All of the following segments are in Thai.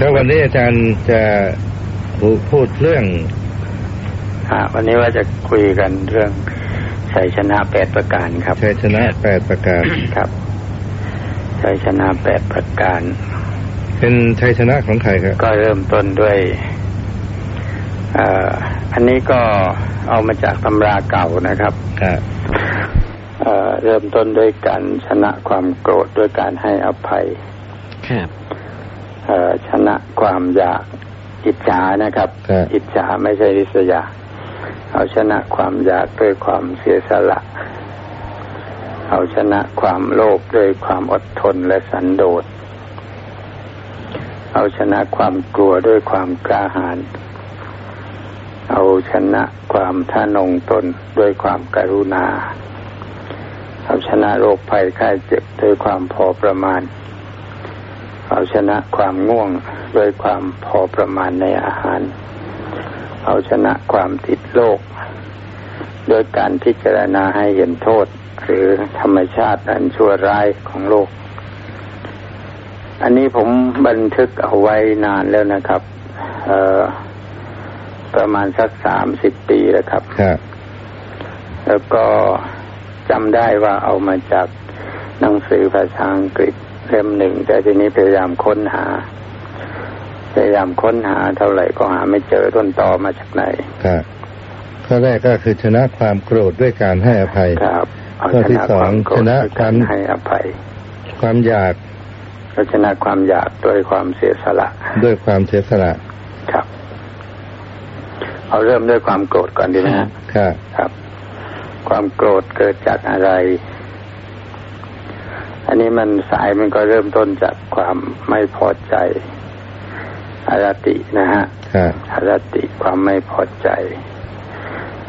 ก็วันนี้อาจารย์จะพูดเรื่องอ่าวันนี้ว่าจะคุยกันเรื่องชัยชนะแปดประการครับชัยชนะแปดประการครับชัยชนะแปดประการ เป็นชัยชนะของใครครับก็เริ่มต้นด้วยอันนี้ก็เอามาจากตำราเก่านะครับครับเริ่มต้นด้วยการชนะความโกรธด้วยการให้อภัย ครับ ชนะความอยากอิจฉานะครับ อิจฉาไม่ใช่ริษยา เอาชนะความอยากด้วยความเสียสละ เอาชนะความโลภด้วยความอดทนและสันโดษ เอาชนะความกลัวด้วยความกล้าหาญ เอาชนะความท่านงตนด้วยความกรุณา เอาชนะโรคภัยไข้เจ็บด้วยความพอประมาณ เอาชนะความง่วงด้วยความพอประมาณในอาหาร เอาชนะความติดโรคโดยการพิจารณาให้เห็นโทษหรือธรรมชาติอันชั่วร้ายของโลก อันนี้ผมบันทึกเอาไว้นานแล้วนะครับเออประมาณสักสามสิบปีแล้วครับ แล้วก็จำได้ว่าเอามาจากหนังสือภาษาอังกฤษ เล่มหนึ่งแต่ทีนี้พยายามค้นหา พยายามค้นหาเท่าไหร่ก็หาไม่เจอต้นตอมาจากไหนครับข้อแรกก็คือชนะความโกรธด้วยการให้อภัยครับข้อที่สองชนะการให้อภัย ความอยากชนะความอยากด้วยความเสียสละ ด้วยความเสียสละครับ เอาเริ่มด้วยความโกรธก่อนดีไหมครับครับ ความโกรธเกิดจากอะไร อันนี้มันสายมันก็เริ่มต้นจากความไม่พอใจอารตินะฮะอารติความไม่พอใจ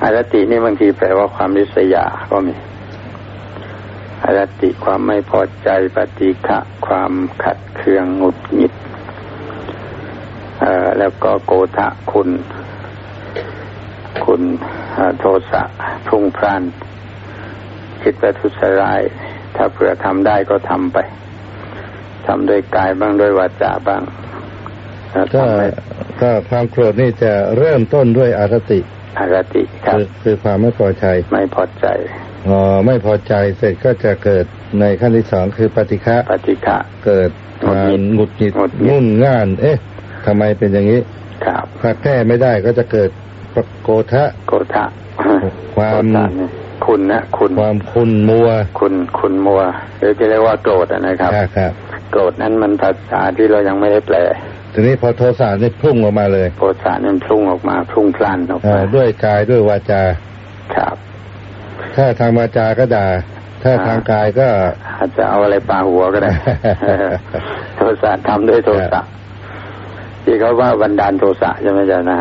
อารตินี่บางทีแปลว่าความริษยาก็มีอารติความไม่พอใจปฏิฆะความขัดเคืองหงุดหงิดแล้วก็โกทะคุณ คุณโทสะพุ่งพรานคิดประทุษร้าย ถ้าเผื่อทำได้ก็ทำไปทำด้วยกายบ้างด้วยวาจาบ้างก็ก็ความโกรธนี่จะเริ่มต้นด้วยอารติอารติครับคือความไม่พอใจไม่พอใจอ๋อไม่พอใจเสร็จก็จะเกิดในขั้นที่สองคือปฏิฆะปฏิฆะเกิดมาหงุดหงิดงุ่นง่าน เอ๊ะทำไมเป็นอย่างนี้ครับถ้าแก้ไม่ได้ก็จะเกิดโกทะโกทะความ คุณนะคุณความคุณมัว คุณคุณมัวหรือจะเรียกว่าโกรธนะครับครับโกรธนั้นมันภาษาที่เรายังไม่ได้แปลทีนี้พอโทสะนี่พุ่งออกมาเลยโทสะนี่พุ่งออกมาพุ่งพลันออกมาด้วยกายด้วยวาจาครับ ถ้าทางวาจาก็ด่าถ้าทางกายก็อาจจะเอาอะไรปาหัวก็ได้โทสะทำด้วยโทสะที่เขาว่าบันดาลโทสะใช่ไหมจ๊ะนะ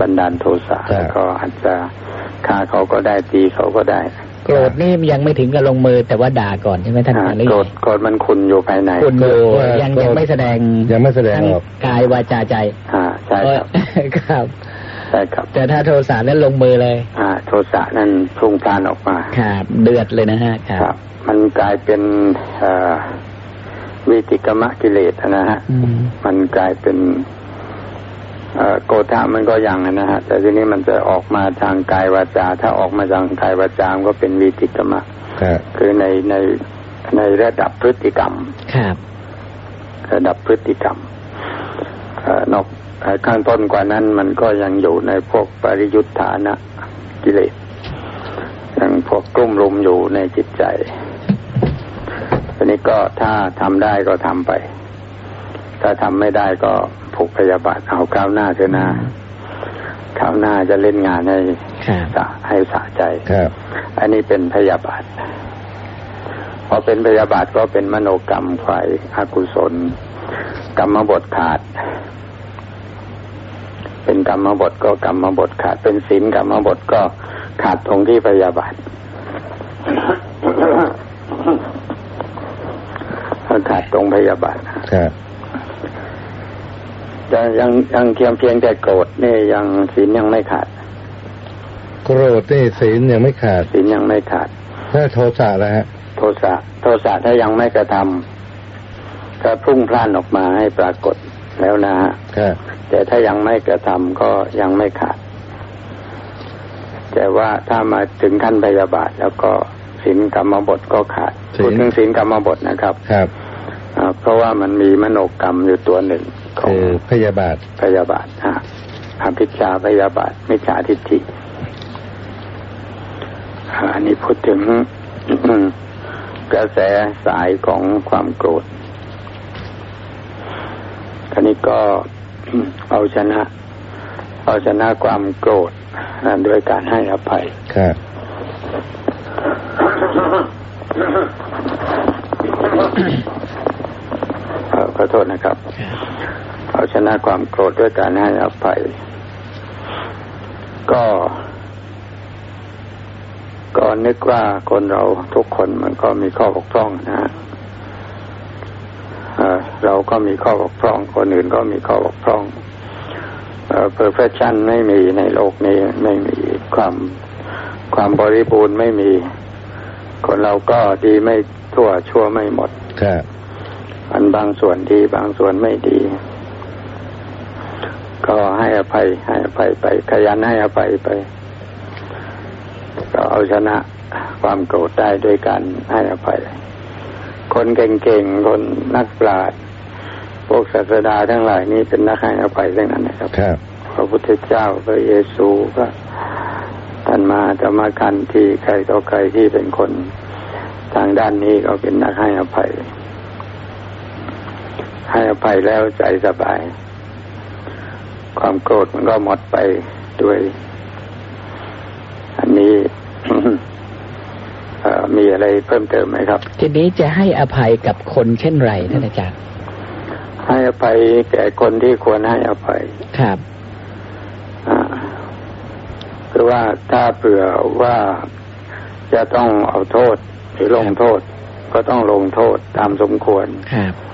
บันดาลโทสะแล้วก็อาจจะ ฆ่าเขาก็ได้ตีเขาก็ได้ โกรธนี่ยังไม่ถึงกับลงมือแต่ว่าด่าก่อนใช่ไหมท่านอาจารย์โกรธโกรธมันคุณอยู่ภายในคุณอยู่ยังยังไม่แสดงยังไม่แสดงออกกายวาจาใจอ่าใช่ครับครับใช่ครับ แต่ถ้าโทสะนั้นลงมือเลย อ่า โทสะนั้นพุ่งพลานออกมาครับเดือดเลยนะฮะครับ มันกลายเป็นวิติกรรมกิเลสนะฮะมันกลายเป็น โกธามันก็ยังนะฮะ แต่ทีนี้มันจะออกมาทางกายวาจา ถ้าออกมาทางกายวาจาก็เป็นวิติกรรมคือในในในระดับพฤติกรรม ครับ ระดับพฤติกรรมนอกข้างต้นกว่านั้นมันก็ยังอยู่ในพวกปริยุทธานะกิเลสยังพวกกลุ่มรุมอยู่ในจิตใจทีนี้ก็ถ้าทำได้ก็ทำไป ถ้าทำไม่ได้ก็ผูกพยาบาทเอาก้าวหน้าเถอะนะก้าวหน้าจะเล่นงานให้สะให้สะใจครับ อันนี้เป็นพยาบาทพอเป็นพยาบาทก็เป็นมโนกรรมฝ่ายอกุศล กรรมบทขาด เป็นกรรมบทก็กรรมบทขาด เป็นศีลกรรมบทก็ขาดตรงที่พยาบาทขาดตรงพยาบาทครับ ยังยังยังเพียงเพียงแต่โกรธนี่ยังศีลยังไม่ขาด โกรธนี่ศีลยังไม่ขาดศีลยังไม่ขาดถ้าโทสะแล้วฮะ โทสะโทสะถ้ายังไม่กระทำก็พุ่งพล่านออกมาให้ปรากฏแล้วนะฮะครับแต่ถ้ายังไม่กระทำก็ยังไม่ขาด แต่ว่าถ้ามาถึงขั้นพยาบาทแล้วก็ศีลกรรมบทก็ขาดศีลพูดถึงศีลกรรมบทนะครับ ครับอ่าเพราะว่ามันมีมโนกรรมอยู่ตัวหนึ่งของ คือพยาบาท พยาบาทฮะอภิชาพยาบาทมิจฉาทิฏฐิอ่าอันนี้พูดถึงกระแสสายของความโกรธอันนี้ก็เอาชนะ เอาชนะความโกรธอ่าด้วยการให้อภัยครับเอ่อขอโทษนะครับ เอาชนะความโกรธด้วยการให้อภัย ก็ก็นึกว่าคนเราทุกคนมันก็มีข้อบกพร่องนะฮะเอ่อเราก็มีข้อบกพร่อง คนอื่นก็มีข้อบกพร่องเอ่อ perfection ไม่มีในโลกนี้ไม่มีความความบริบูรณ์ไม่มี คนเราก็ดีไม่ทั่วชั่วไม่หมดครับอันบางส่วนดีบางส่วนไม่ดี ก็ให้อภัยให้อภัยไป ขยันให้อภัยไป ก็เอาชนะความโกรธได้ด้วยการให้อภัย คนเก่งๆ คนนักปราชญ์พวกศาสดาทั้งหลายนี้เป็นนักให้อภัยทั้งนั้นนะครับครับพระพุทธเจ้าพระเยซูก็ท่านมาจะมากันที่ใครต่อใครที่เป็นคนทางด้านนี้ก็เป็นนักให้อภัย ให้อภัยแล้วใจสบาย ความโกรธมันก็หมดไปด้วย อันนี้เอ่อมีอะไรเพิ่มเติมไหมครับ ทีนี้จะให้อภัยกับคนเช่นไรท่านอาจารย์ให้อภัยแก่คนที่ควรให้อภัยครับอ่าคือว่าถ้าเผื่อว่าจะต้องเอาโทษหรือลงโทษ ก็ต้องลงโทษตามสมควรครับแต่ถ้า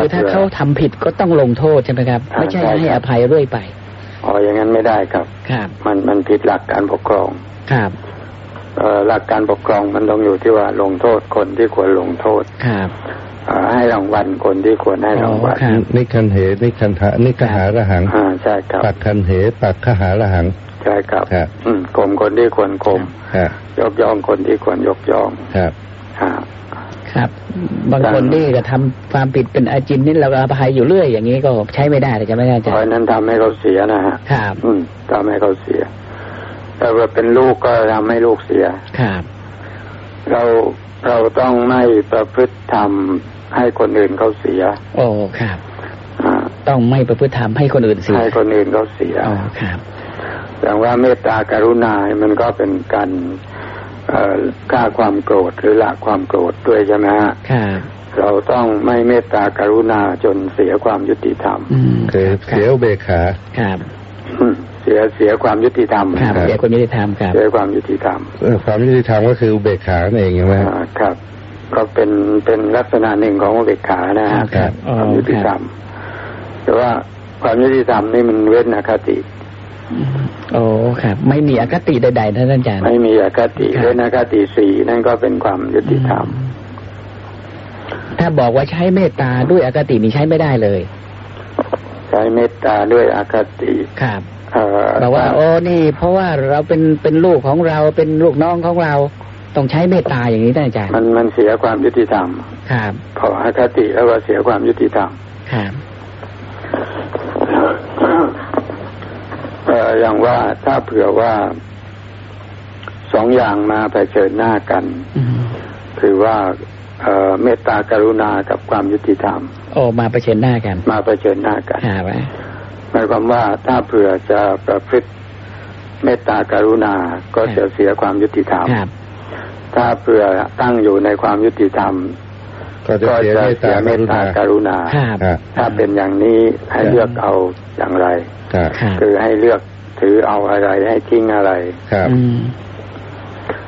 คือถ้าเผื่อเขาทำผิดก็ต้องลงโทษใช่ไหมครับอ่าไม่ใช่ใช่ให้ครัอบภัยเรื่อยไปอ๋ออย่างนั้นไม่ได้ครับ ครับ มันมันผิดหลักการปกครอง ครับเอ่อหลักการปกครองมันต้องอยู่ที่ว่าลงโทษคนที่ควรลงโทษ ครับเอ่อให้รางวัลคนที่ควรให้รางวัลอ๋อครับนิคันเหนิคันหะนิคหาระหังอ่าใช่ครับปักคันเหปักขหาระหังใช่ครับครับอืมข่มคนที่ควรข่มครับยกย่องคนที่ควรยกย่องครับอ่า ครับ บางคนนี่ก็ทำความผิดเป็นอาจินนี่เราก็อภัยอยู่เรื่อยอย่างนี้ก็ใช้ไม่ได้เลยใช่ไหมอาจารเพราะย์นั้นทำให้เขาเสียนะฮะครับ อืมทำให้เขาเสียแต่ว่าเป็นลูกก็ทำให้ลูกเสียครับ เราเราต้องไม่ประพฤติทำให้คนอื่นเขาเสีย โอ้ครับอ่าต้องไม่ประพฤติธรรมให้คนอื่นเสียให้คนอื่นเขาเสียอ๋อครับแต่ว่าเมตตากรุณา มันก็เป็นการเอ่อ ฆ่าความโกรธหรือละความโกรธด้วยใช่ไหมฮะครับเราต้องไม่เมตตากรุณาจนเสียความยุติธรรมอืมคือเสียอุเบกขาครับอืมเสียเสียความยุติธรรมครับเสียคนยุติธรรมครับเสียความยุติธรรมเออความยุติธรรมก็คืออุเบกขานั่นเองใช่ไหมอ่าครับ ก็เป็นเป็นลักษณะหนึ่งของอุเบกขานะฮะครับอ๋อความยุติธรรมแต่ว่าความยุติธรรมนี่มันเว้นอคติ โอ้ครับ ไม่มีอคติใดๆท่านอาจารย์ไม่มีอคติครับเว้นอคติสี่นั่นก็เป็นความยุติธรรม ถ้าบอกว่าใช้เมตตาด้วยอคตินี่ใช้ไม่ได้เลย ใช้เมตตาด้วยอคติครับเอ่อบอกว่า โอ้นี่ เพราะว่าเราเป็นเป็นลูกของเราเป็นลูกน้องของเราต้องใช้เมตตาอย่างนี้ท่านอาจารย์มันมันเสียความยุติธรรม ครับพออคติแล้วก็เสียความยุติธรรม ครับ เอ่ออย่างว่าถ้าเผื่อว่าสองอย่างมาเผชิญหน้ากันอืมคือว่าเอ่อเมตตากรุณากับความยุติธรรม โอ้มาเผชิญหน้ากัน มาเผชิญหน้ากันครับหมายความว่าถ้าเผื่อจะประพฤติเมตตากรุณาก็จะเสียความยุติธรรมครับถ้าเผื่อตั้งอยู่ในความยุติธรรม ก็จะก็เสียจะเมตเสีตายเมกตรุตาณากรุณาครับครับถ้าเป็นอย่างนี้ให้เลือกเอาอย่างไรครับครับคือให้เลือก ถือเอาอะไรให้ทิ้งอะไรครับอืม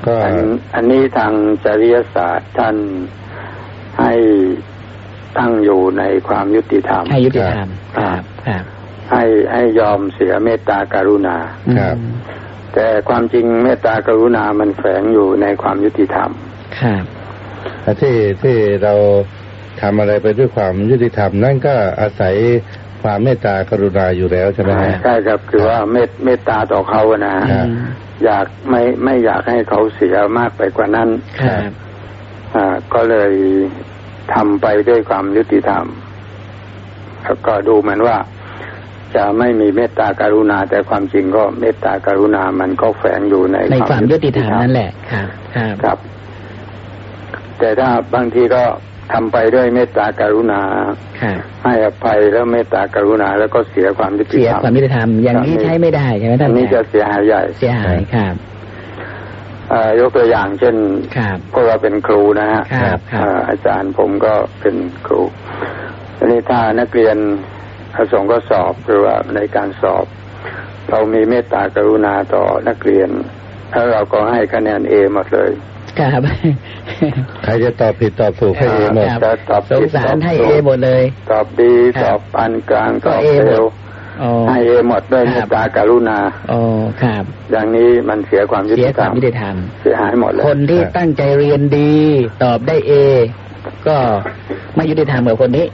ก็อันอันนี้ทางจริยศาสตร์ท่านให้ตั้งอยู่ในความยุติธรรมให้ยุติธรรมครับครับให้ให้ยอมเสียเมตตากรุณาครับอืมแต่ความจริงเมตตากรุณามันแฝงอยู่ในความยุติธรรมครับที่ที่เราทำอะไรไปด้วยความยุติธรรมนั่นก็อาศัย ความเมตตากรุณาอยู่แล้วใช่ไหมฮะใช่ครับคือว่าเมตเมตตาต่อเขานะฮะครับอยากไม่ไม่อยากให้เขาเสียมากไปกว่านั้นครับอ่า ก็เลยทำไปด้วยความยุติธรรมแล้วก็ดูเหมือนว่า จะไม่มีเมตตากรุณา แต่ความจริงก็เมตตากรุณามันก็แฝงอยู่ในในความยุติธรรมนั่นแหละครับ ครับครับแต่ถ้าบางทีก็ ทำไปด้วยเมตตากรุณาครับให้อภัยแล้วเมตตากรุณา แล้วก็เสียความยุติเสียธรรมความยุติธรรมอย่างนี้ใช้ไม่ได้ใช่ไหมท่าอันนนี้จะเสียหายใหญ่เสียหายครับเอ่อยกตัวอย่างเช่นครับพวกเราเป็นครูนะฮะครับครับเอ่ออาจารย์ผมก็เป็นครูทีนี้ถ้านักเรียนประสงค์ก็สอบหรือว่าในการสอบ เรามีเมตตากรุณาต่อนักเรียนแล้วเราก็ให้คะแนนเอหมดเลย ครับใครจะตอบผิดตอบถูกให้เองหมดครับจะตอบสงผิดสาตรอบให้ถูเอกหมดเลย ตอบดีครับตอบปานกลางก็ตอบ A หมดเร็วอ๋อให้เอหมดด้วยคเมรับตตากรุณาอ๋อครับ อย่างนี้มันเสียความยุเสียติคธรวารมมยุติธรรมเสียหายหมดเลยคนที่ครับตั้งใจเรียนดี ตอบได้เอ ก็ไม่ยุติธรรมกับคนนี้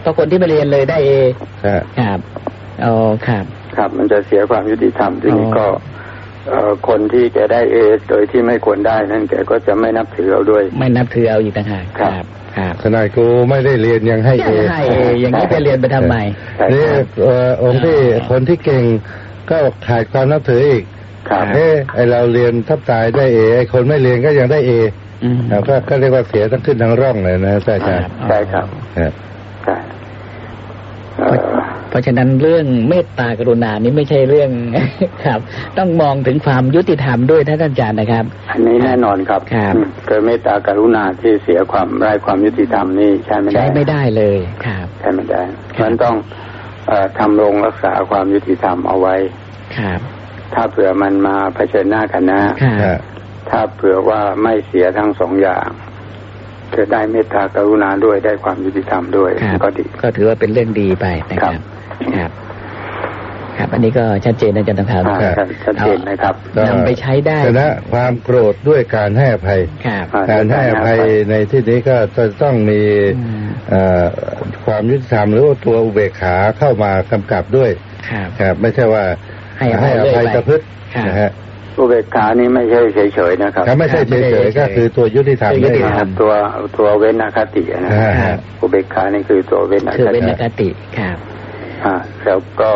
เพราะคนที่ไม่เรียนเลยได้เอครับครับอ๋อครับ ครับ มันจะเสียความยุติธรรมทีนี้อ๋อก็เอ่อ คนที่แกได้เอโดยที่ไม่ควรได้นั่นแกก็จะไม่นับถือเราด้วย ไม่นับถือเอาอีกต่างหากครับครับขนาดครูไม่ได้เรียนยังให้เอยังให้เออย่างนี้ไปเรียนไปทำไมใช่นี่ครับเอ่อองค์ที่อ๋อคนที่เก่งก็ขาดความนับถืออีกครับเอ๊ะไอเราเรียนทับตายได้เอไอคนไม่เรียนก็ยังได้เออืมก็ก็เรียกว่าเสียทั้งขึ้นทั้งร่องเลยนะอาจารย์ใช่ครับครับใช่ เอ่อเพราะฉะนั้นเรื่องเมตตากรุณานี้ไม่ใช่เรื่องครับ ต้องมองถึงความยุติธรรมด้วยท่านอาจารย์นะครับ อันนี้แน่นอนครับครับอืมเกิดเมตตากรุณาที่เสียความไร้ความยุติธรรมนี่ใช้ไม่ได้ใช้ไม่ได้เลยครับใช้ไม่ได้ครับมันต้องเอ่อทำรงรักษาความยุติธรรมเอาไว้ครับ ถ้าเผื่อมันมาเผชิญหน้ากันนะครับครับถ้าเผื่อว่าไม่เสียทั้งสองอย่างจะได้เมตตากรุณาด้วยได้ความยุติธรรมด้วยครับก็ดี ก็ถือว่าเป็นเรื่องดีไปนะครับ ครับครับอันนี้ก็ชัดเจนนะอาจารย์ต่างอ่าครับชัดเจนนะครับก็นำไปใช้ได้ชนะความโกรธด้วยการให้อภัยครับอ่าการให้อภัยในที่นี้ก็จะต้องมีอืมเอ่อความยุติธรรมหรือว่าตัวอุเบกขาเข้ามากำกับด้วยครับครับไม่ใช่ว่าให้อภัยอภัยเรื่อยไปประพฤติครับนะฮะอุเบกขานี่ไม่ใช่เฉยๆนะครับถ้าไม่ใช่ไม่ใช่เฉยเฉยๆก็คือตัวยุติธรรมคือยุติธรรมนั่นเองตัวตัวเว้นอคตินะอ่าครับอุเบกขานี่คือตัวเว้นอคือคเป็นตินกติครับ อ่าแล้วก็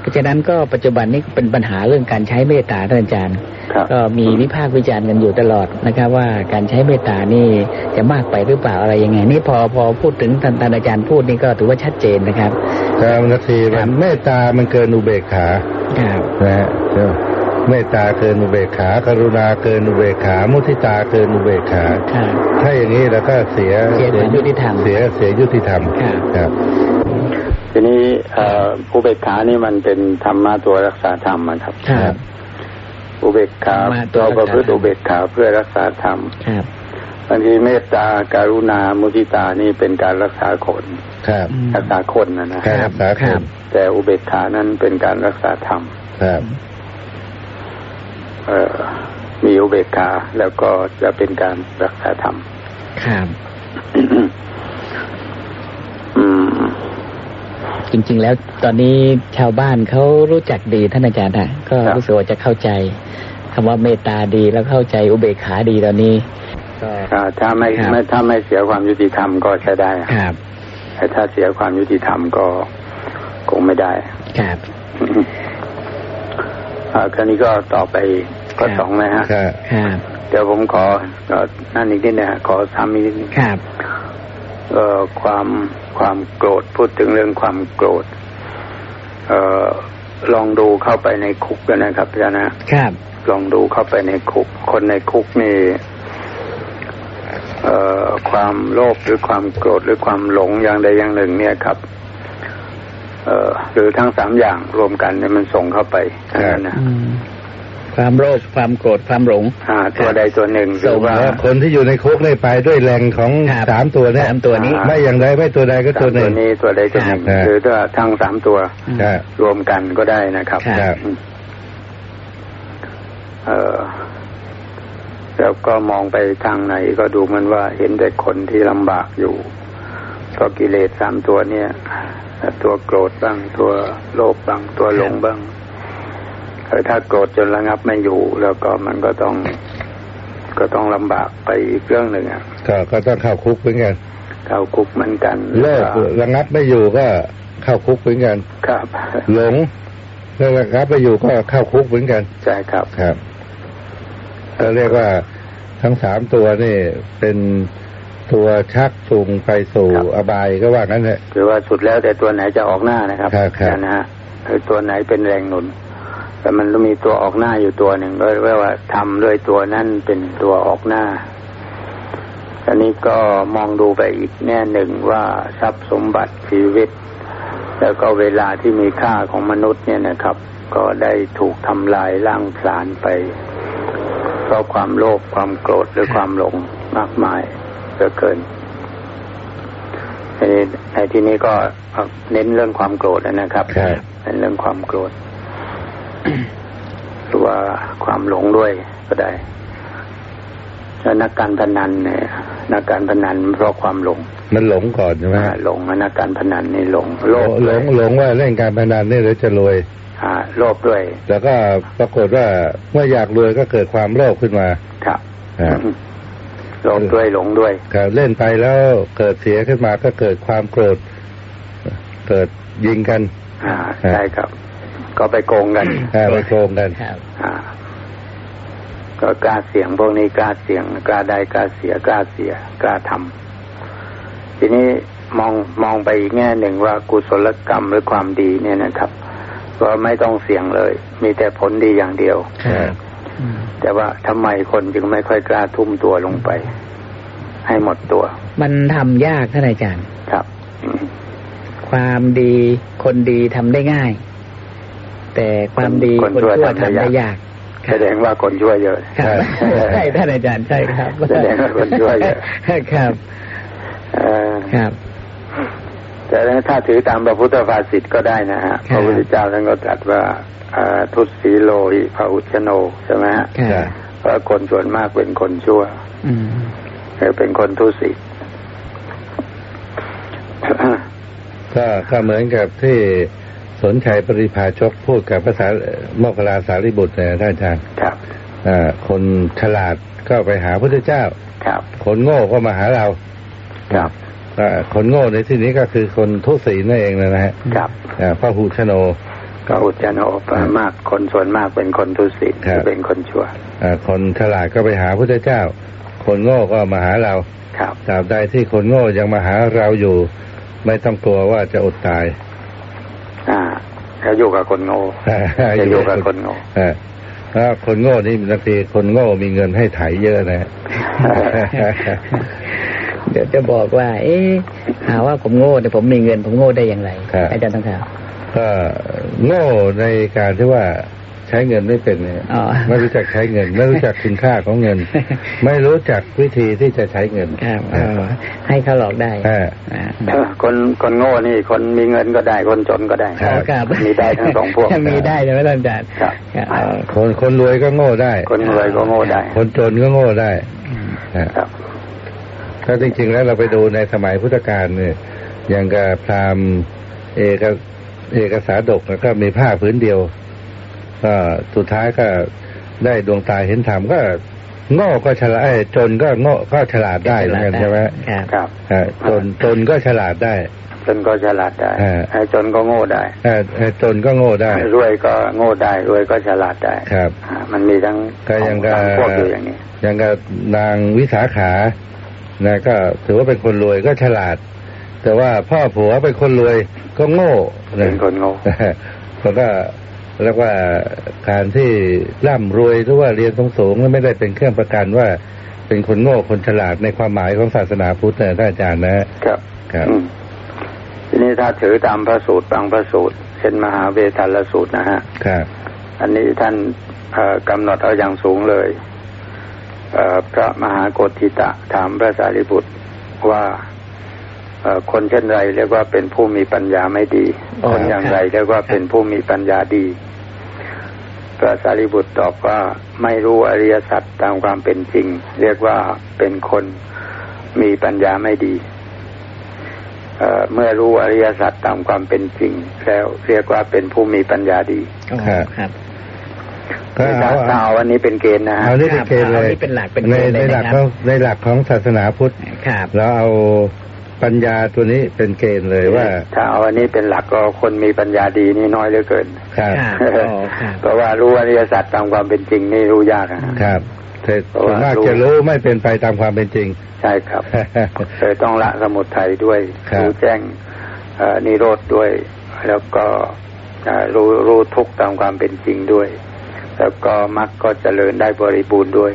เพราะฉะนั้นก็ปัจจุบันนี้เป็นปัญหาเรื่องการใช้เมตตาท่านอาจารย์ครับก็มีวิพากษ์วิจารณ์กันอยู่ตลอดนะครับว่าการใช้เมตตานี่จะมากไปหรือเปล่าอะไรยังไง นี่พอพอพูดถึงท่านท่านอาจารย์พูดนี่ก็ถือว่าชัดเจนนะครับการนาทีครัมับนเมตตามันเกินอุเบกขาครับนะฮะใช่ไหมเมตตาเกินอุเบกขา กรุณาเกินอุเบกขา มุทิตาเกินอุเบกขาครับถ้าอย่างนี้แล้วก็เสียเสียความยุติธรรมเสียเสียยุติธรรมครับครับ ทีนี้เอ่ออุเบกขานี่มันเป็นธรรมะตัวรักษาธรรมอะครับครับอุเบกขาธรรมะตัวเรารักษาธรรมประพฤติอุเบกขาเพื่อรักษาธรรมครับบางทีเมตตาการุณามุทิตานี่เป็นการรักษาคนครับอืมรักษาคนนะนะการรักษาคครันบแต่อุเบกขานั้นเป็นการรักษาธรรมครับเอ่อมีอุเบกขาแล้วก็จะเป็นการรักษาธรรมครับ อืม จริง ๆ แล้วตอนนี้ชาวบ้านเขารู้จักดีท่านอาจารย์ฮะก็ครับรู้สึกว่าจะเข้าใจคำว่าเมตตาดีแล้วเข้าใจอุเบกขาดีตอนนี้ก็อ่าถ้าไม่ครับไม่ถ้าไม่เสียความยุติธรรมก็ใช้ได้ครับแต่ถ้าเสียความยุติธรรมก็คงไม่ได้ครับอ่าคราวนี้ก็ต่อไปก็ครับสองนะฮะครับครับเดี๋ยวผมขอเอ่อนั่นอีกนิดนะฮะขอซ้ำอีกนิดนึงครับเอ่อ ความความโกรธพูดถึงเรื่องความโกรธเอ่อลองดูเข้าไปในคุกกันนะครับอาจารย์นะครับลองดูเข้าไปในคุก คนในคุกนี่เอ่อความโลภหรือความโกรธหรือความหลงอย่างใดอย่างหนึ่ง เนี่ยครับเอ่อหรือทั้งสามอย่างรวมกันเนี่ยมันส่งเข้าไปทั้งนั้นนะอืม ความโลภความโกรธความหลงอ่าตัวใดตัวหนึ่งหส่รืงอว่าแล้วคนที่อยู่ในคุกได้ไปด้วยแรงของครับสามตัวเนี่ยสามตัวนี้ ไม่อย่างใดไม่ตัวใดก็สามตัวหตันึ่วงนี้ตัวใดตัวหนึ่งครับหรือถ้าทั้งสามตัวครับรวมกันก็ได้นะครับครับอืมเออแล้วก็มองไปทางไหนก็ดูมันว่าเห็นแต่คนที่ลำบากอยู่ก็กิเลสสามตัวเนี่ยตัวโกรธบ้างตัวโลภบ้างตัวหลงบ้าง ถ้าโกรธจนระงับไม่อยู่ แล้วก็มันก็ต้อง ก็ต้องลำบากไปอีกเรื่องหนึ่งอะก็ก็ต้องเข้าคุกเหมือนกันเข้าคุกเหมือนกันโลภระงับไม่อยู่ก็เข้าคุกเหมือนกัน ครับ หลงแล้วระงับไม่อยู่ก็เข้าคุกเหมือนกันใช่ครับครับเราเรียกว่าทั้งสามตัวนี่เป็นตัวชักจูงไปสู่อบายก็ว่างั้นแหละคือว่าสุดแล้วแต่ตัวไหนจะออกหน้านะครับนะฮะคือตัวไหนเป็นแรงหนุน แต่มันต้องมีตัวออกหน้าอยู่ตัวหนึ่งก็เรียกว่าทำด้วยตัวนั้นเป็นตัวออกหน้าอันนี้ก็มองดูไปอีกแน่หนึ่งว่าทรัพย์สมบัติชีวิต แล้วก็เวลาที่มีค่าของมนุษย์เนี่ยนะครับ ก็ได้ถูกทำลายล่างสารไปเพราะความโลภความโกรธหรือความหลงมากมายเหลือเกินในที่นี้ก็เน้นเรื่องความโกรธนะครับเน้นเรื่องความโกรธ หรือว่าความหลงด้วยก็ได้แล้วนักการพนันเนี่ยนักการพนันเพราะความหลง มันหลงก่อนใช่ไหมหลงนักการพนันนี่หลงโลภหลงหลงว่าเล่นการพนันนี่เดี๋ยวจะรวยโลภด้วย แล้วก็ปรากฏว่าเมื่ออยากรวยก็เกิดความโลภขึ้นมา ครับโลภด้วยหลงด้วยครับเล่นไปแล้วเกิดเสียขึ้นมาก็เกิดความโกรธ เกิดยิงกัน อ่าใช่ครับ ก็ไปโกงกันไปโกงกันอ่าก็กล้าเสียงพวกนี้กล้าเสียงกล้าได้กล้าเสียกล้าเสียกล้าทำทีนี้มองมองไปอีกแง่หนึ่งว่ากุศลกรรมหรือความดีเนี่ยนะครับก็ไม่ต้องเสี่ยงเลย มีแต่ผลดีอย่างเดียวแต่ว่าทำไมคนจึงไม่ค่อยกล้าทุ่มตัวลงไป ให้หมดตัว มันทำยากท่านอาจารย์ ครับ ความดีคนดีทำได้ง่าย แต่ความดีคนชั่วทำได้ยากแสดงว่าคนชั่วเยอะใช่ท่านอาจารย์ใช่ครับแสดงว่าคนชั่วเยอะครับครับแต่ถ้าถือตามพระพุทธภาษิตก็ได้นะฮะพระพุทธเจ้าท่านก็ตรัสว่าทุสีโลหิพอุชโนใช่ไหมฮะเพราะคนส่วนมากเป็นคนชั่วเป็นคนทุศีก็ก็เหมือนกับที่ สนใจปริพาชกพูดกับภาษาโมกลาสารีบุตรเนี่ยท่านอาจารย์ครับคนฉลาดก็ไปหาพระเจ้า ครับ คนโง่ก็มาหาเรา ครับคนโง่ในที่นี้ก็คือคนทุศีนั่นเองนะฮะครับพระหูชโนพระหูชโนมากคนส่วนมากเป็นคนทุศีเป็นคนชั่วคนฉลาดก็ไปหาพระเจ้า คนโง่ก็มาหาเรา ครับตราบใดที่คนโง่ยังมาหาเราอยู่ ไม่ต้องกลัวว่าจะอดตาย อ่าจะอยู่กับคนโง่จะอยู่กับคนโง่ถ้าคนโง่นี่บางทีคนโง่มีเงินให้ไถเยอะนะเดี๋ยวจะบอกว่า เอ๊ะหาว่าผมโง่แต่ผมมีเงิน ผมโง่ได้อย่างไรอาจารย์ต้องถามก็โง่ในการที่ว่า ใช้เงินไม่เป็นเนี่ยไม่รู้จักใช้เงิน ไม่รู้จักคุณค่าของเงิน ไม่รู้จักวิธีที่จะใช้เงินให้เขาหลอกได้คนคนโง่นี่ คนมีเงินก็ได้คนจนก็ได้มีได้ทั้งสองพวกมีได้ใช่ไหมท่านอาจารย์คนคนรวยก็โง่ได้ คนรวยก็โง่ได้ คนจนก็โง่ได้ครับถ้าจริงๆแล้วเราไปดูในสมัยพุทธกาลเนี่ยอย่างกับพราหมณ์เอกเอกสาดกแล้วก็มีผ้าพื้นเดียว ก็สุดท้ายก็ได้ดวงตาเห็นธรรมก็โง่ก็ฉลาดจนก็โง่ก็ฉลาดได้เหมือนกันใช่ไหมครับจนจนก็ฉลาดได้ จนก็ฉลาดได้จนก็โง่ได้จนก็โง่ได้ รวยก็โง่ได้ รวยก็ฉลาดได้ครับ มันมีทั้งก็ยังก็พวกอยู่อย่างนี้ยังกับนางวิสาขานะก็ถือว่าเป็นคนรวยก็ฉลาด แต่ว่าพ่อผัวเป็นคนรวยก็โง่เป็นคนโง่เพราะว่า เรียกว่าการที่ร่ำรวยหรือว่าเรียนสูงๆไม่ได้เป็นเครื่องประกันว่า เป็นคนโง่คนฉลาดในความหมายของศาสนาพุทธนะท่านอาจารย์นะครับ ครับทีนี้ถ้าถือตามพระสูตรบางพระสูตรเช่นมหาเวทัลสูตรนะฮะครับ อันนี้ท่านกำหนดเอาอย่างสูงเลยพระมหาโกธิตะถามพระสารีบุตรว่าคนเช่นไรเรียกว่าเป็นผู้มีปัญญาไม่ดี คนอย่างไรเรียกว่าเป็นผู้มีปัญญาดี พระสารีบุตรตอบว่าไม่รู้อริยสัจตามความเป็นจริง เรียกว่าเป็นคนมีปัญญาไม่ดีเมื่อรู้อริยสัจตามความเป็นจริง แล้วเรียกว่าเป็นผู้มีปัญญาดีครับก็เอาเอาวันนี้เป็นเกณฑ์นะเอานี่เป็นเกณฑ์เลยเป็นหลักเป็นในในหลักของในหลักของศาสนาพุทธครับแล้วเอา ปัญญาตัวนี้เป็นเกณฑ์เลยว่า ถ้าเอาอันนี้เป็นหลักก็คนมีปัญญาดีนี่น้อยเหลือเกิน ครับเพราะว่ารู้อริยสัจตามความเป็นจริงนี่รู้ยากครับแต่ส่วนมากจะรู้ไม่เป็นไปตามความเป็นจริง ใช่ครับเลยต้องละสมุทัยด้วยรู้แจ้งนิโรธด้วย แล้วก็รู้รู้ทุกตามความเป็นจริงด้วย แล้วก็มรรคก็เจริญได้บริบูรณ์ด้วย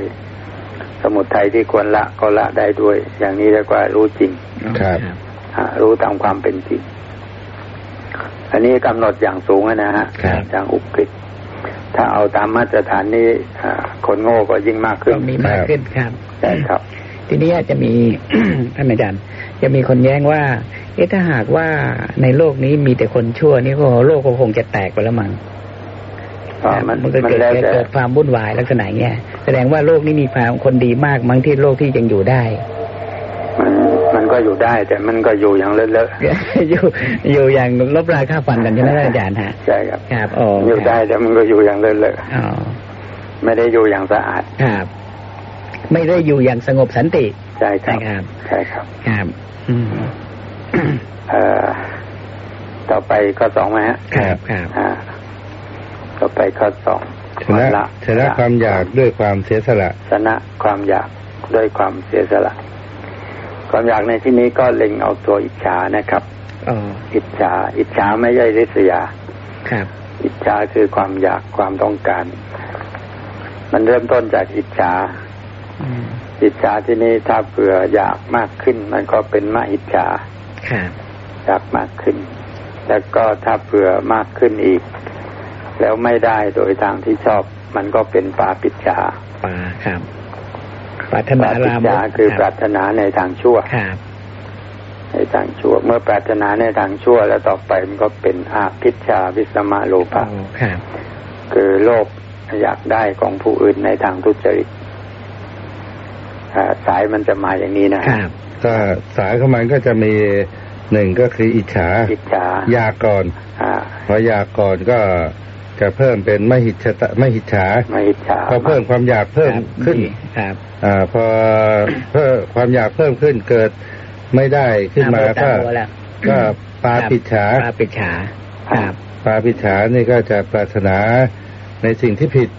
สมุทัยที่ควรละก็ละได้ด้วย อย่างนี้เรียกว่ารู้จริงครับรู้ตามความเป็นจริง อันนี้กำหนดอย่างสูงนะฮะอย่างอุกฤษถ้าเอาตามมาตรฐานนี้คนโง่ก็ยิ่งมากขึ้นมีมากขึ้นครับใช่ครับ ทีนี้อาจจะมีท่านอาจารย์จะมีคนแย้งว่า เอ๊ะถ้าหากว่าในโลกนี้มีแต่คนชั่วนี่ก็โลกก็คงจะแตกไปแล้วมั้ง มันก็เกิดเกิดความวุ่นวายลักษณะเงี้ยแสดงว่าโลกนี้มีความคนดีมากมั้งที่โลกที่ยังอยู่ได้ มันมันก็อยู่ได้ แต่มันก็อยู่อย่างเลอะๆอยู่อยู่อย่างลบราค่าฟันกันใช่ไหมอาจารย์ฮะใช่ครับครับอ๋ออยู่ได้แต่มันก็อยู่อย่างเลอะๆอ๋อไม่ได้อยู่อย่างสะอาดครับ ไม่ได้อยู่อย่างสงบสันติใช่ครับใช่ครับครับอืมเอ่อต่อไปข้อสองไหมฮะครับครับ อ่าต่อไปข้อสองชนะชนะความอยากด้วยความเสียสละชนะความอยากด้วยความเสียสละ ความอยากในที่นี้ก็เล็งเอาตัวอิจฉานะครับอิจฉา อิจฉาไม่ใช่ริษยาครับ อิจฉาคือความอยากความต้องการ มันเริ่มต้นจากอิจฉาอิจฉาที่นี้ถ้าเผื่ออยากมากขึ้น มันก็เป็นมาอิจฉาอยากมากขึ้น แล้วก็ถ้าเผื่อมากขึ้นอีก แล้วไม่ได้โดยทางที่ชอบ มันก็เป็นปาปิจฉาปาครับปรารถนารามคือปรารถนาในทางชั่วในทางชั่ว เมื่อปรารถนาในทางชั่ว แล้วต่อไปมันก็เป็นอาพิชาวิสมาโลภะคือโลภอยากได้ของผู้อื่นในทางทุจริตสายมันจะมาอย่างนี้นะถ้าสายของมันก็จะมีหนึ่งก็คืออิจฉาอิจฉาอยากก่อนอพออยากก่อนก็ จะเพิ่มเป็นไม่หิจฉาไม่หิจฉาไม่หิจฉาพอเพิ่มความอยากเพิ่มขึ้นครับอ่าพอเพิ่มความอยากเพิ่มขึ้นเกิดไม่ได้ขึ้นมาก็ก็ปาปิดฉาปาปิดฉาครับปาปิดฉานี่ก็จะปรารถนาในสิ่งที่ผิด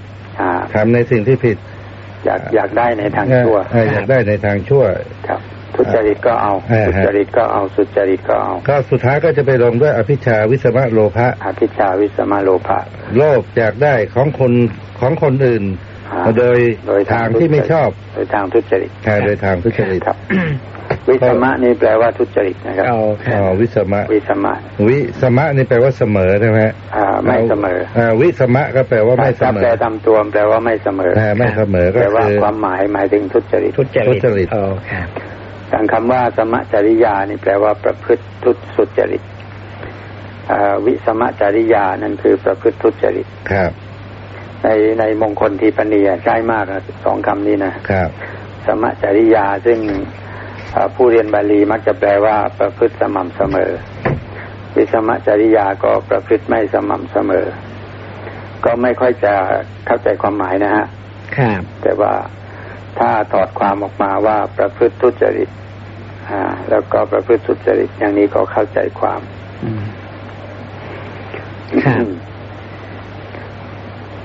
ทำในสิ่งที่ผิด อยากอยากได้ในทางชั่วอยากได้ในทางชั่วครับ ทุจริตก็เอาสุจริตก็เอาสุจริตก็เอา ก็สุดท้ายก็จะไปลงด้วยอภิชาวิสมะโลภะอภิชาวิสมะโลภะโลภอยากได้ของคนของคนอื่นโดยโดยทางที่ไม่ชอบ โดยทางทุจริตใช่โดยทางทุจริตครับ วิสมะนี่แปลว่าทุจริตนะครับอ๋อวิสมะวิสมะ วิสมะนี่แปลว่าเสมอใช่ไหมอ่าไม่เสมออ่าวิสมะก็แปลว่าไม่เสมอแปลตามตัวแปลว่าไม่เสมอไม่เสมอก็แปลว่าความหมายหมายถึงทุจริตทุจริตอ๋อครับ ทางคำว่าสมจริยานี่แปลว่าประพฤติทุสุจริตวิสมจริยานั่นคือประพฤติทุจริตครับ ในในมงคลทีปณีใช้มากสองคำนี้นะครับ สมจริยาซึ่งผู้เรียนบาลีมักจะแปลว่าประพฤติสม่ำเสมอ วิสมจริยาก็ประพฤติไม่สม่ำเสมอ ก็ไม่ค่อยจะเข้าใจความหมายนะฮะครับแต่ว่าถ้าถอดความออกมาว่าประพฤติทุจริต อ่า แล้วก็ประพฤติทุจริตอย่างนี้ก็เข้าใจความ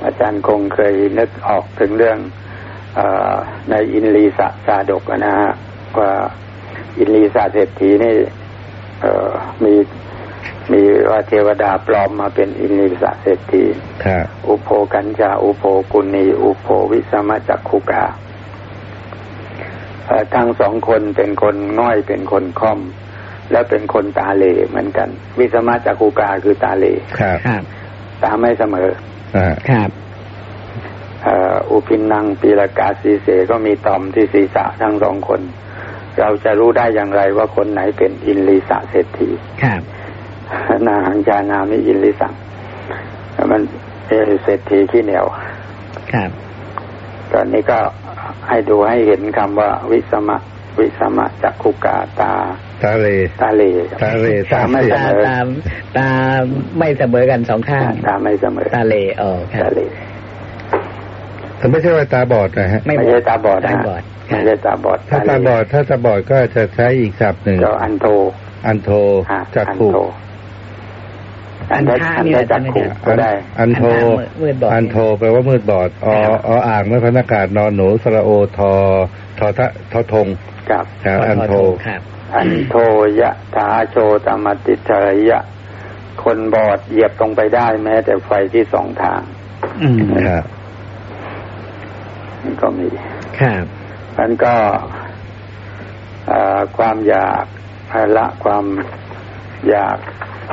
อาจารย์คงเคยนึกออกถึงเรื่องอในอินลีสะชาดกนะฮะว่าอินลีสาเศรษฐีนี่มีมีว่าเทวดาปลอมมาเป็นอินลีสะเศรษฐีอุโภกัญจาอุโภกุณีอุโภวิสมจักขุกา ทั้งสองคนเป็นคนง่อยเป็นคนค่อม แล้วเป็นคนตาเหล่เหมือนกัน วิสมาจักูกาคือตาเหล่ครับตาไม่เสมอครับอุปินนังปีละกาสีเสก็มีตอมที่ศีรษะทั้งสองคน เราจะรู้ได้อย่างไรว่าคนไหนเป็นอินลีสะเศรษฐีครับนาหังจานามิอินลิสังมันเศรษฐีขี้เหนียวครับ ตอนนี้ก็ให้ดูให้เห็นคำว่า วิสมะวิสามะจักขุกาตา ตาเล ตาเลตาเลตาไม่เสมอตาตาไม่เสมอกันสองข้าง ตาไม่เสมอ ตาเลอ๋อครัตาบเลแต่ไม่ใช่ว่าตาบอดนะฮะไม่ไม่ใช่ตาบอดตานะบอดคไม่รับใช่ตาบอด ถ้าตาบอดถ้าตาบอดก็จะใช้อีกศัพท์หนึ่งเจ้าอันโทอันโทฮะจักอันขุโท อันได้อันท่าอันนี่ได้แหละจักขุท่านอาจารย์ก็ได้ อันโทมืดบอดอันโทแปลว่ามืดบอดอครับออ่างไม่พนากาศนอนหนูสระโอทอทอทะทอทงกับครับอันโทครับอันโทยะถาโชตมติเทยะ คนบอดเหยียบลงไปได้แม้ แต่ไฟที่สองทางอืมครับมันก็มีครับมันก็เอ่อความอยากละความอยาก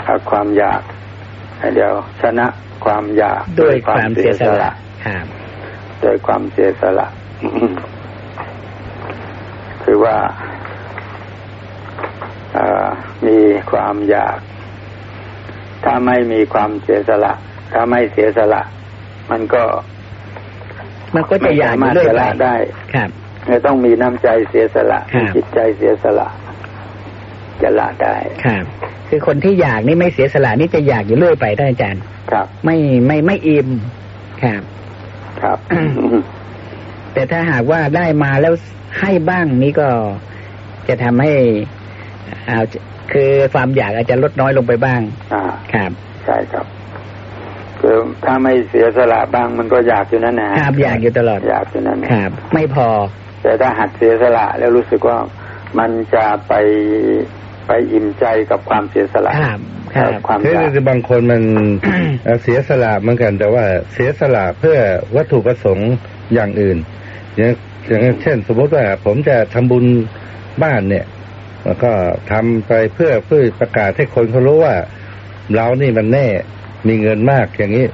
เอ่อความอยาก เดี๋ยวชนะความอยากด้วยความเสียสละครับโดยความเสียสละคือว่าเอ่อมีความอยาก ถ้าไม่มีความเสียสละ ถ้าไม่เสียสละ มันก็ มันก็จะอยากไม่อยู่สามารถเรื่อยจะไปละได้ครับจะต้องมีน้ำใจเสียสละครับมีจิตใจเสียสละ จะละได้ครับ คือคนที่อยากนี่ไม่เสียสละนี่จะอยากอยู่เรื่อยไปท่านอาจารย์ ครับ ไม่ไม่ไม่อิ่มครับ ครับ แต่ถ้าหากว่าได้มาแล้วให้บ้างนี่ก็จะทำให้เอาคือความอยากอาจจะลดน้อยลงไปบ้าง อ่า ครับ ใช่ครับคือถ้าไม่เสียสละบ้างมันก็อยากอยู่นั่นนะฮะครับอยากอยู่ตลอดอยากอยู่นั่นนะครับ ไม่พอ แต่ถ้าหัดเสียสละแล้วรู้สึกว่ามันจะไป ไปอิ่มใจกับความเสียสละครับครับความคืออยากคือบางคนมันเอ่อเสียสละเหมือนกัน แต่ว่าเสียสละเพื่อวัตถุประสงค์อย่างอื่น อย่างอย่างเช่น สมมติว่าผมจะทำบุญบ้านเนี่ย แล้วก็ทำไปเพื่อเพื่อประกาศให้คนเขารู้ว่า เรานี่มันแน่มีเงินมากอย่างนี้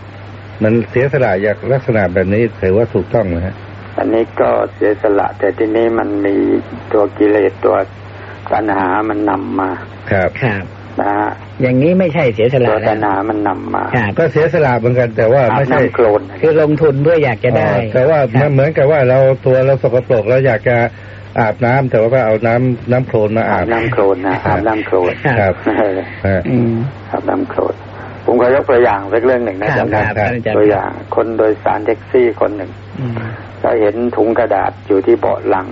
มันเสียสละอย่างลักษณะแบบนี้ถือว่าถูกต้องนะฮะอันนี้ก็เสียสละแต่ที่นี้มันมีตัวกิเลสตัว ตัณหามันนำมา ครับครับนะฮะอย่างนี้ไม่ใช่เสียสละตัวแล้ตัวณหามันนำมาครับก็เสียสละเหมือนกัน แต่ว่าอาบไม่ใช่น้ำโคลนคือลงทุนเพื่ออยากจะได้อ๋อแต่ว่าคมัรันบเหมือนกับว่าเราตัวเราสกปรกเราอยากจะอาบน้ำแต่ว่าก็เอาน้ำน้ำโคลนมาอาอาบบน้ำโคลนนะอาบน้ำโคลนครับเออฮะอืมอาบน้ำโคลนผมขอยกตัวอย่างสักเรื่องหนึ่งนะครัจำได้ครับท่านอาจารย์ตัวอย่างคนโดยสารแท็กซี่คนหนึ่งอืมก็เห็นถุงกระดาษอยู่ที่เบาะหลัง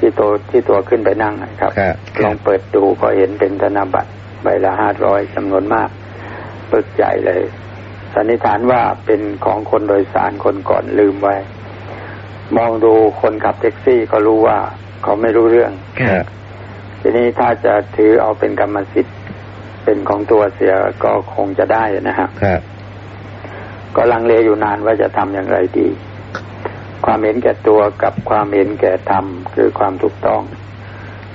ที่ตัวที่ตัวขึ้นไปนั่งนะครับครับลองเปิดดูก็เห็นเป็นธนบัตรใบละห้าร้อยจำนวนมากปึกใหญ่เลยสันนิษฐานว่าเป็นของคนโดยสารคนก่อนลืมไว้ มองดูคนขับแท็กซี่ก็รู้ว่าเขาไม่รู้เรื่องครับทีนี้ถ้าจะถือเอาเป็นกรรมสิทธิ์ เป็นของตัวเสียก็คงจะได้นะฮะครับก็ลังเลอยู่นานว่าจะทำอย่างไรดี ความเห็นแก่ตัวกับความเห็นแก่ธรรมคือความถูกต้อง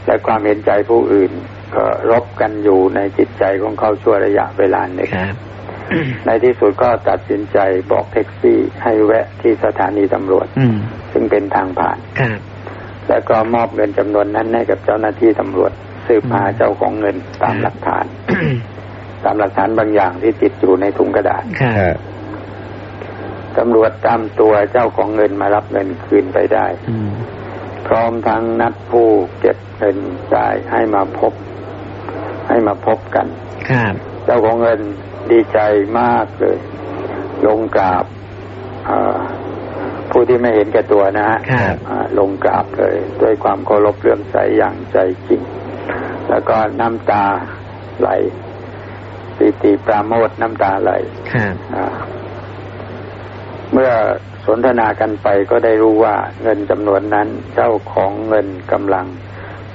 และความเห็นใจผู้อื่น ก็รบกันอยู่ในจิตใจของเขาชั่วระยะเวลาหนึ่งครับในที่สุดก็ตัดสินใจบอกแท็กซี่ให้แวะที่สถานีตำรวจอืมซึ่งเป็นทางผ่านครับแล้วก็มอบเงินจำนวนนั้นให้กับเจ้าหน้าที่ตำรวจสืบหาเจ้าของเงินตามหลักฐาน ตามหลักฐานบางอย่างที่ติดอยู่ในถุงกระดาษครับครับ ตำรวจตามตัวเจ้าของเงินมารับเงินคืนไปได้อืมพร้อมทั้งนัดผู้เก็บเงินจ่ายให้มาพบ ให้มาพบกันครับเจ้าของเงินดีใจมากเลยลงกราบเอ่อผู้ที่ไม่เห็นแก่ตัวนะฮะครับอ่าลงกราบเลย ด้วยความเคารพเลื่อมใสอย่างใจจริง แล้วก็น้ำตาไหลปีติปราโมทน้ำตาไหลครับอ่า เมื่อสนทนากันไปก็ได้รู้ว่าเงินจำนวนนั้นเจ้าของเงินกำลัง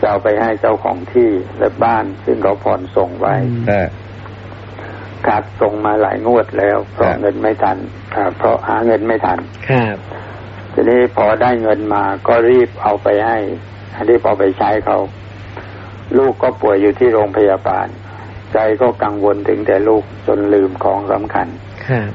จะเอาไปให้เจ้าของที่และบ้านซึ่งเขาผ่อนส่งไว้ฮะขาดส่งมาหลายงวดแล้วเพราะครับเงินไม่ทันอ่าเพราะหาเงินไม่ทันครับทีนี้พอได้เงินมาก็รีบเอาไปให้รีบเอาไปใช้เขา ลูกก็ป่วยอยู่ที่โรงพยาบาล ใจก็กังวลถึงแต่ลูกจนลืมของสำคัญครับ